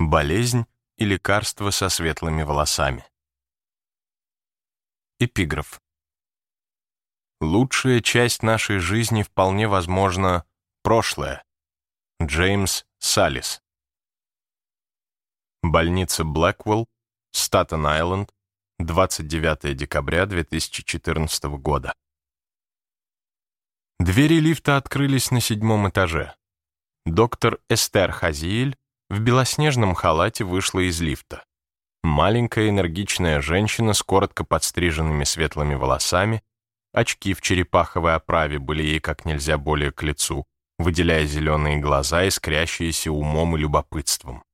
Болезнь и лекарство со светлыми волосами. Эпиграф. Лучшая часть нашей жизни вполне возможно прошлое. Джеймс Саллис. Больница Блэквелл, Статен-Айленд, 29 декабря 2014 года. Двери лифта открылись на седьмом этаже. Доктор Эстер Хазиэль в белоснежном халате вышла из лифта. Маленькая энергичная женщина с коротко подстриженными светлыми волосами, очки в черепаховой оправе были ей как нельзя более к лицу, выделяя зеленые глаза, искрящиеся умом и любопытством.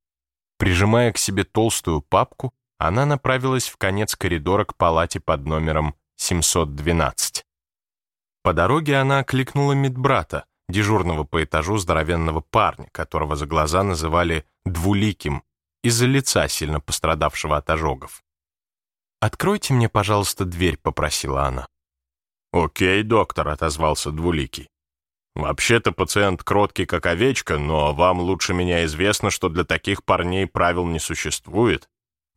Прижимая к себе толстую папку, она направилась в конец коридора к палате под номером 712. По дороге она окликнула медбрата, дежурного по этажу здоровенного парня, которого за глаза называли «двуликим», из-за лица, сильно пострадавшего от ожогов. «Откройте мне, пожалуйста, дверь», — попросила она. «Окей, доктор», — отозвался Двуликий. «Вообще-то пациент кроткий, как овечка, но вам лучше меня известно, что для таких парней правил не существует.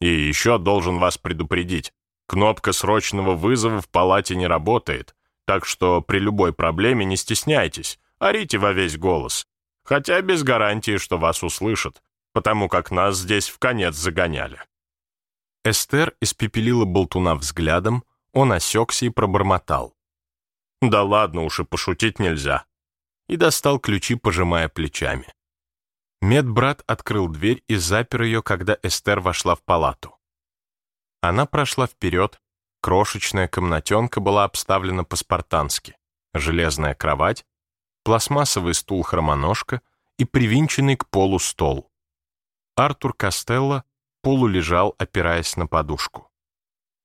И еще должен вас предупредить. Кнопка срочного вызова в палате не работает, так что при любой проблеме не стесняйтесь, орите во весь голос. Хотя без гарантии, что вас услышат, потому как нас здесь в конец загоняли». Эстер испепелила болтуна взглядом, он осекся и пробормотал. «Да ладно уж и пошутить нельзя». И достал ключи, пожимая плечами. Медбрат открыл дверь и запер ее, когда Эстер вошла в палату. Она прошла вперед, крошечная комнатенка была обставлена по-спартански. Железная кровать, пластмассовый стул-хромоножка и привинченный к полу стол. Артур Костелло полулежал, опираясь на подушку.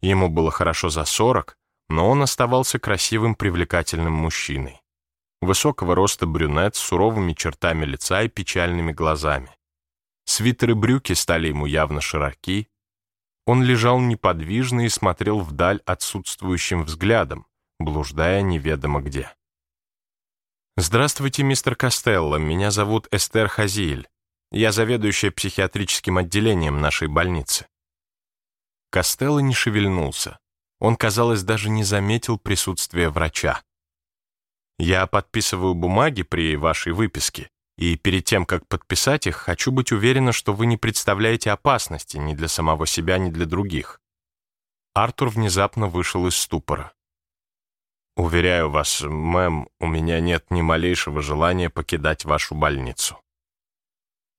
Ему было хорошо за сорок, но он оставался красивым, привлекательным мужчиной. Высокого роста брюнет с суровыми чертами лица и печальными глазами. Свитер и брюки стали ему явно широки. Он лежал неподвижно и смотрел вдаль отсутствующим взглядом, блуждая неведомо где. «Здравствуйте, мистер Костелло. Меня зовут Эстер Хазиэль. Я заведующая психиатрическим отделением нашей больницы». Костелло не шевельнулся. Он, казалось, даже не заметил присутствия врача. «Я подписываю бумаги при вашей выписке, и перед тем, как подписать их, хочу быть уверена, что вы не представляете опасности ни для самого себя, ни для других». Артур внезапно вышел из ступора. «Уверяю вас, мэм, у меня нет ни малейшего желания покидать вашу больницу».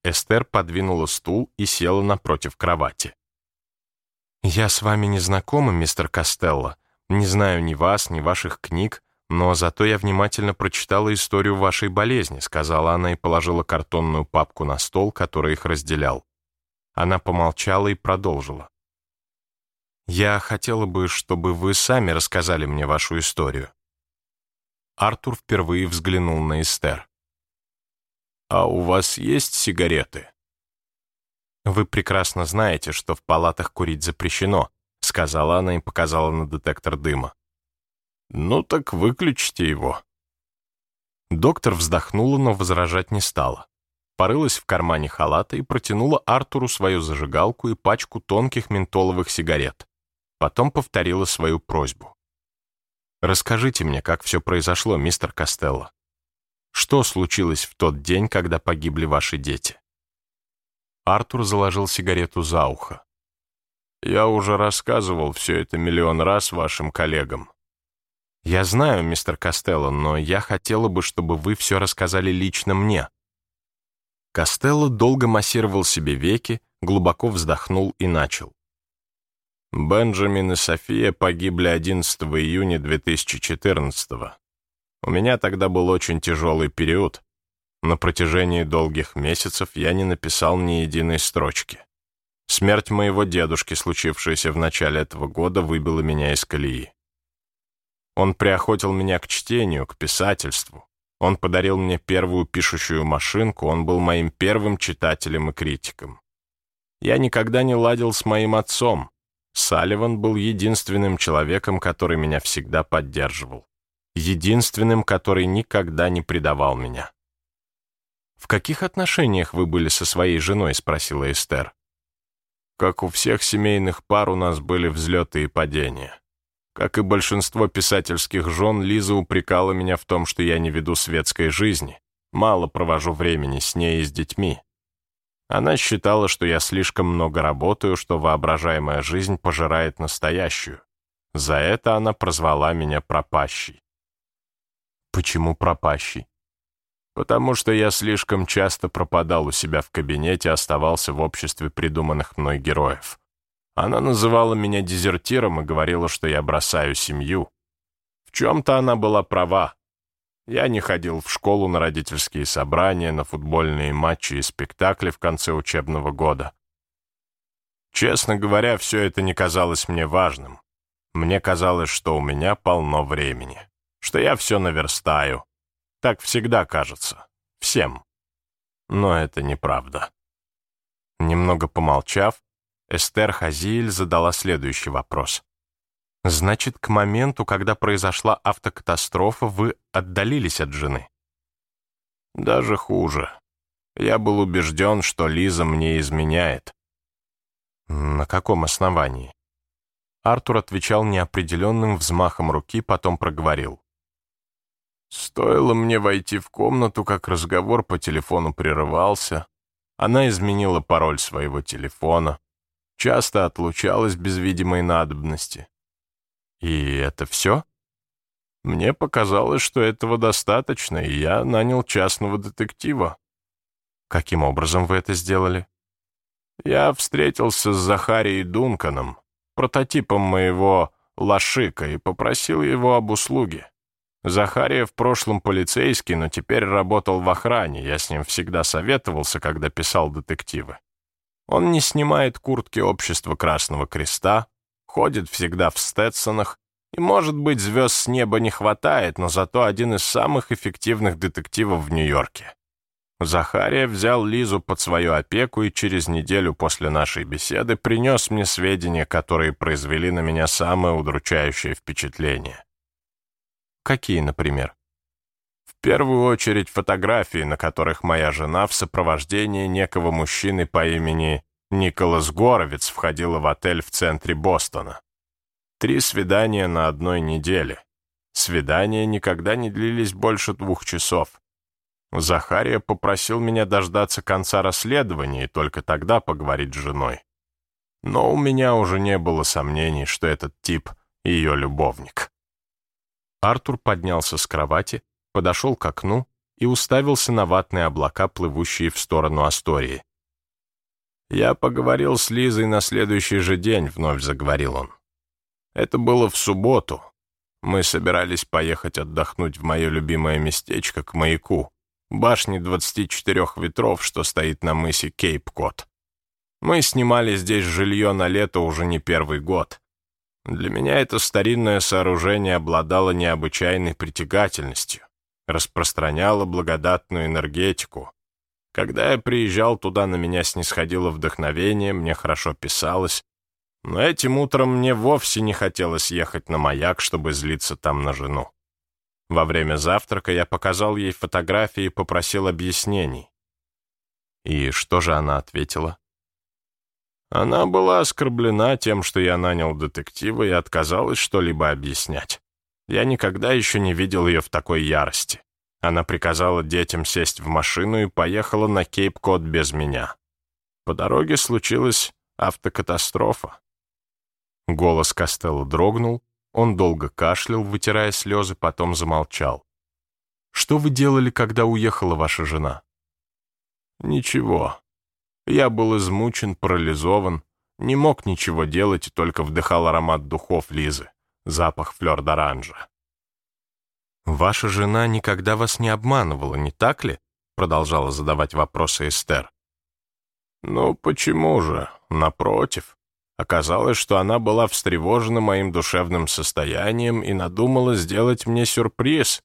Эстер подвинула стул и села напротив кровати. «Я с вами не знакома, мистер Костелло. Не знаю ни вас, ни ваших книг, но зато я внимательно прочитала историю вашей болезни», сказала она и положила картонную папку на стол, который их разделял. Она помолчала и продолжила. «Я хотела бы, чтобы вы сами рассказали мне вашу историю». Артур впервые взглянул на Эстер. «А у вас есть сигареты?» «Вы прекрасно знаете, что в палатах курить запрещено», сказала она и показала на детектор дыма. «Ну так выключите его». Доктор вздохнула, но возражать не стала. Порылась в кармане халата и протянула Артуру свою зажигалку и пачку тонких ментоловых сигарет. Потом повторила свою просьбу. «Расскажите мне, как все произошло, мистер Костелло. Что случилось в тот день, когда погибли ваши дети?» Артур заложил сигарету за ухо. «Я уже рассказывал все это миллион раз вашим коллегам». «Я знаю, мистер Костелло, но я хотела бы, чтобы вы все рассказали лично мне». Костелло долго массировал себе веки, глубоко вздохнул и начал. Бенджамин и София погибли 11 июня 2014 -го. У меня тогда был очень тяжелый период. На протяжении долгих месяцев я не написал ни единой строчки. Смерть моего дедушки, случившаяся в начале этого года, выбила меня из колеи. Он приохотил меня к чтению, к писательству. Он подарил мне первую пишущую машинку, он был моим первым читателем и критиком. Я никогда не ладил с моим отцом. Салливан был единственным человеком, который меня всегда поддерживал. Единственным, который никогда не предавал меня. «В каких отношениях вы были со своей женой?» — спросила Эстер. «Как у всех семейных пар у нас были взлеты и падения. Как и большинство писательских жен, Лиза упрекала меня в том, что я не веду светской жизни, мало провожу времени с ней и с детьми. Она считала, что я слишком много работаю, что воображаемая жизнь пожирает настоящую. За это она прозвала меня пропащей. Почему пропащий? Потому что я слишком часто пропадал у себя в кабинете, оставался в обществе придуманных мной героев. Она называла меня дезертиром и говорила, что я бросаю семью. В чем-то она была права. Я не ходил в школу на родительские собрания, на футбольные матчи и спектакли в конце учебного года. Честно говоря, все это не казалось мне важным. Мне казалось, что у меня полно времени, что я все наверстаю. Так всегда кажется. Всем. Но это неправда. Немного помолчав, Эстер Хазиль задала следующий вопрос. «Значит, к моменту, когда произошла автокатастрофа, вы отдалились от жены?» «Даже хуже. Я был убежден, что Лиза мне изменяет». «На каком основании?» Артур отвечал неопределенным взмахом руки, потом проговорил. «Стоило мне войти в комнату, как разговор по телефону прерывался. Она изменила пароль своего телефона часто отлучалась без видимой надобности. И это все? Мне показалось, что этого достаточно, и я нанял частного детектива. Каким образом вы это сделали? Я встретился с Захарией Дунканом, прототипом моего Лашика, и попросил его об услуге. Захария в прошлом полицейский, но теперь работал в охране. Я с ним всегда советовался, когда писал детективы. Он не снимает куртки общества Красного Креста, ходит всегда в стетсонах, и, может быть, звезд с неба не хватает, но зато один из самых эффективных детективов в Нью-Йорке. Захария взял Лизу под свою опеку и через неделю после нашей беседы принес мне сведения, которые произвели на меня самое удручающее впечатление. Какие, например? В первую очередь фотографии, на которых моя жена в сопровождении некого мужчины по имени Николас Горовец входила в отель в центре Бостона. Три свидания на одной неделе. Свидания никогда не длились больше двух часов. Захария попросил меня дождаться конца расследования и только тогда поговорить с женой. Но у меня уже не было сомнений, что этот тип — ее любовник. Артур поднялся с кровати, подошел к окну и уставился на ватные облака, плывущие в сторону Астории. «Я поговорил с Лизой на следующий же день», — вновь заговорил он. «Это было в субботу. Мы собирались поехать отдохнуть в мое любимое местечко к маяку, башне 24 ветров, что стоит на мысе Кейп-Кот. Мы снимали здесь жилье на лето уже не первый год. Для меня это старинное сооружение обладало необычайной притягательностью распространяла благодатную энергетику. Когда я приезжал туда, на меня снисходило вдохновение, мне хорошо писалось, но этим утром мне вовсе не хотелось ехать на маяк, чтобы злиться там на жену. Во время завтрака я показал ей фотографии и попросил объяснений. И что же она ответила? Она была оскорблена тем, что я нанял детектива и отказалась что-либо объяснять. Я никогда еще не видел ее в такой ярости. Она приказала детям сесть в машину и поехала на Кейп-Кот без меня. По дороге случилась автокатастрофа. Голос Костелла дрогнул, он долго кашлял, вытирая слезы, потом замолчал. «Что вы делали, когда уехала ваша жена?» «Ничего. Я был измучен, парализован, не мог ничего делать и только вдыхал аромат духов Лизы запах флёр-д'оранжа. «Ваша жена никогда вас не обманывала, не так ли?» продолжала задавать вопросы Эстер. «Ну, почему же? Напротив. Оказалось, что она была встревожена моим душевным состоянием и надумала сделать мне сюрприз.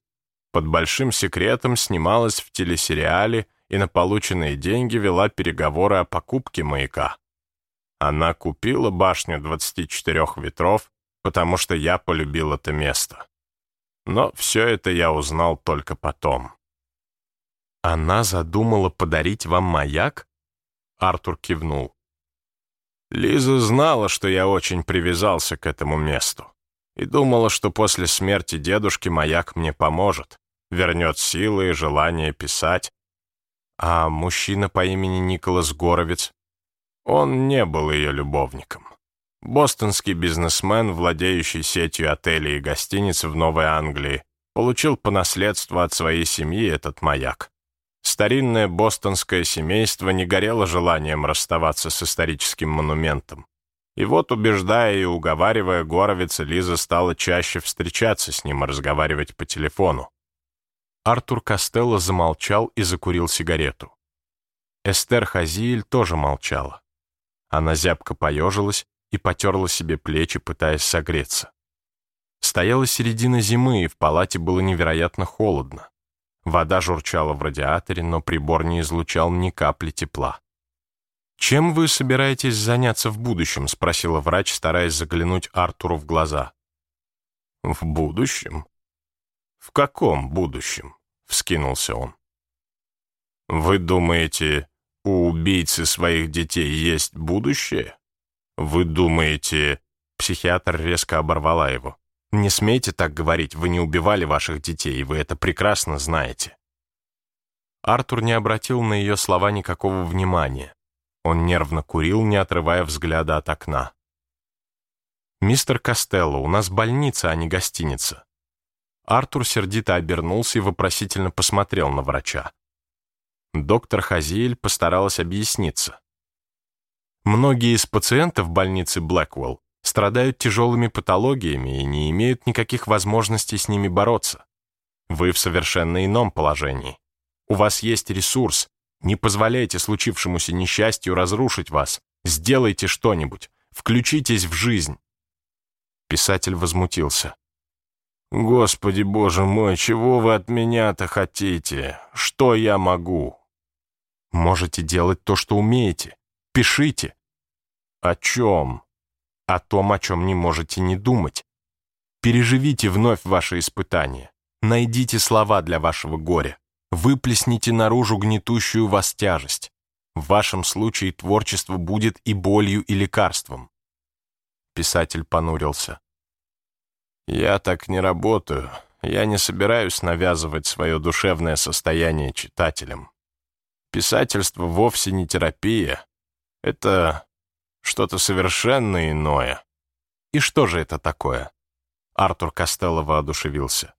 Под большим секретом снималась в телесериале и на полученные деньги вела переговоры о покупке маяка. Она купила башню 24 ветров потому что я полюбил это место. Но все это я узнал только потом. Она задумала подарить вам маяк? Артур кивнул. Лиза знала, что я очень привязался к этому месту. И думала, что после смерти дедушки маяк мне поможет, вернет силы и желание писать. А мужчина по имени Николас Горовец? Он не был ее любовником. Бостонский бизнесмен, владеющий сетью отелей и гостиниц в Новой Англии, получил по наследству от своей семьи этот маяк. Старинное бостонское семейство не горело желанием расставаться с историческим монументом. И вот, убеждая и уговаривая Горовица, Лиза стала чаще встречаться с ним и разговаривать по телефону. Артур Костелло замолчал и закурил сигарету. Эстер Хазиэль тоже молчала. Она зябко поежилась и потерла себе плечи, пытаясь согреться. Стояла середина зимы, и в палате было невероятно холодно. Вода журчала в радиаторе, но прибор не излучал ни капли тепла. «Чем вы собираетесь заняться в будущем?» — спросила врач, стараясь заглянуть Артуру в глаза. «В будущем? В каком будущем?» — вскинулся он. «Вы думаете, у убийцы своих детей есть будущее? Вы думаете...» Психиатр резко оборвала его. «Не смейте так говорить, вы не убивали ваших детей, вы это прекрасно знаете». Артур не обратил на ее слова никакого внимания. Он нервно курил, не отрывая взгляда от окна. «Мистер Костелло, у нас больница, а не гостиница». Артур сердито обернулся и вопросительно посмотрел на врача. Доктор Хазиэль постаралась объясниться. Многие из пациентов больницы Блэквелл страдают тяжелыми патологиями и не имеют никаких возможностей с ними бороться. Вы в совершенно ином положении. У вас есть ресурс. Не позволяйте случившемуся несчастью разрушить вас. Сделайте что-нибудь. Включитесь в жизнь. Писатель возмутился. «Господи, боже мой, чего вы от меня-то хотите? Что я могу?» «Можете делать то, что умеете. Пишите». «О чем?» о том, о чем не можете не думать. Переживите вновь ваши испытания. Найдите слова для вашего горя. Выплесните наружу гнетущую вас тяжесть. В вашем случае творчество будет и болью, и лекарством. Писатель понурился. «Я так не работаю. Я не собираюсь навязывать свое душевное состояние читателям. Писательство вовсе не терапия. Это что-то совершенно иное. И что же это такое? Артур Костелло воодушевился.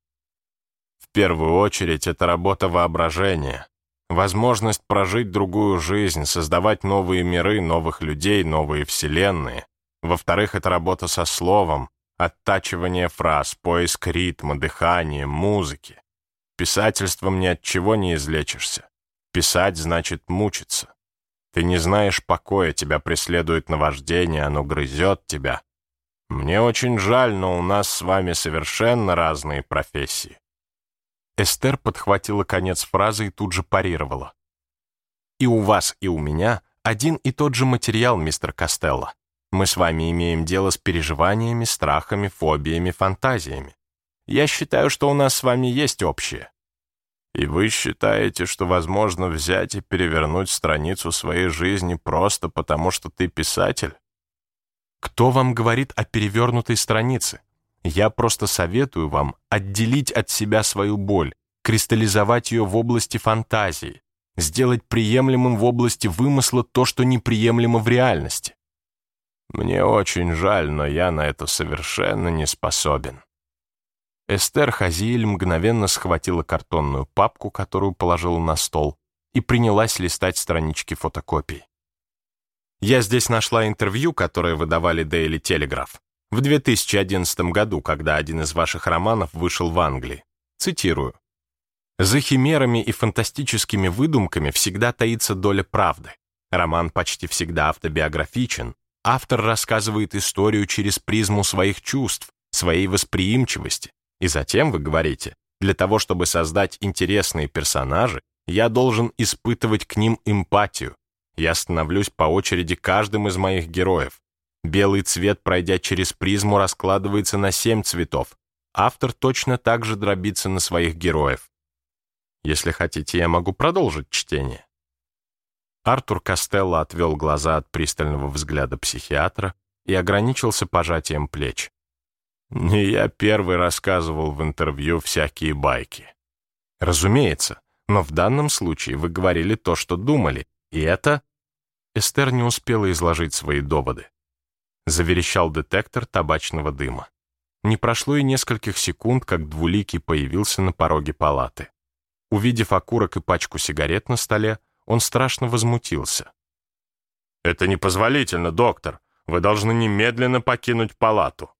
В первую очередь, это работа воображения. Возможность прожить другую жизнь, создавать новые миры, новых людей, новые вселенные. Во-вторых, это работа со словом, оттачивание фраз, поиск ритма, дыхания, музыки. Писательством ни от чего не излечишься. Писать значит мучиться. Ты не знаешь покоя, тебя преследует наваждение, оно грызет тебя. Мне очень жаль, но у нас с вами совершенно разные профессии». Эстер подхватила конец фразы и тут же парировала. «И у вас, и у меня один и тот же материал, мистер Костелло. Мы с вами имеем дело с переживаниями, страхами, фобиями, фантазиями. Я считаю, что у нас с вами есть общее. И вы считаете, что возможно взять и перевернуть страницу своей жизни просто потому, что ты писатель? Кто вам говорит о перевернутой странице? Я просто советую вам отделить от себя свою боль, кристаллизовать ее в области фантазии, сделать приемлемым в области вымысла то, что неприемлемо в реальности. Мне очень жаль, но я на это совершенно не способен. Эстер Хазиэль мгновенно схватила картонную папку, которую положила на стол, и принялась листать странички фотокопий. Я здесь нашла интервью, которое выдавали Daily Telegraph в 2011 году, когда один из ваших романов вышел в Англии. Цитирую. «За химерами и фантастическими выдумками всегда таится доля правды. Роман почти всегда автобиографичен. Автор рассказывает историю через призму своих чувств, своей восприимчивости, и затем вы говорите, для того, чтобы создать интересные персонажи, я должен испытывать к ним эмпатию. Я становлюсь по очереди каждым из моих героев. Белый цвет, пройдя через призму, раскладывается на семь цветов. Автор точно так же дробится на своих героев. Если хотите, я могу продолжить чтение». Артур Костелло отвел глаза от пристального взгляда психиатра и ограничился пожатием плеч. «Не я первый рассказывал в интервью всякие байки». «Разумеется, но в данном случае вы говорили то, что думали, и это...» Эстер не успела изложить свои доводы. Заверещал детектор табачного дыма. Не прошло и нескольких секунд, как Двуликий появился на пороге палаты. Увидев окурок и пачку сигарет на столе, он страшно возмутился. «Это непозволительно, доктор. Вы должны немедленно покинуть палату».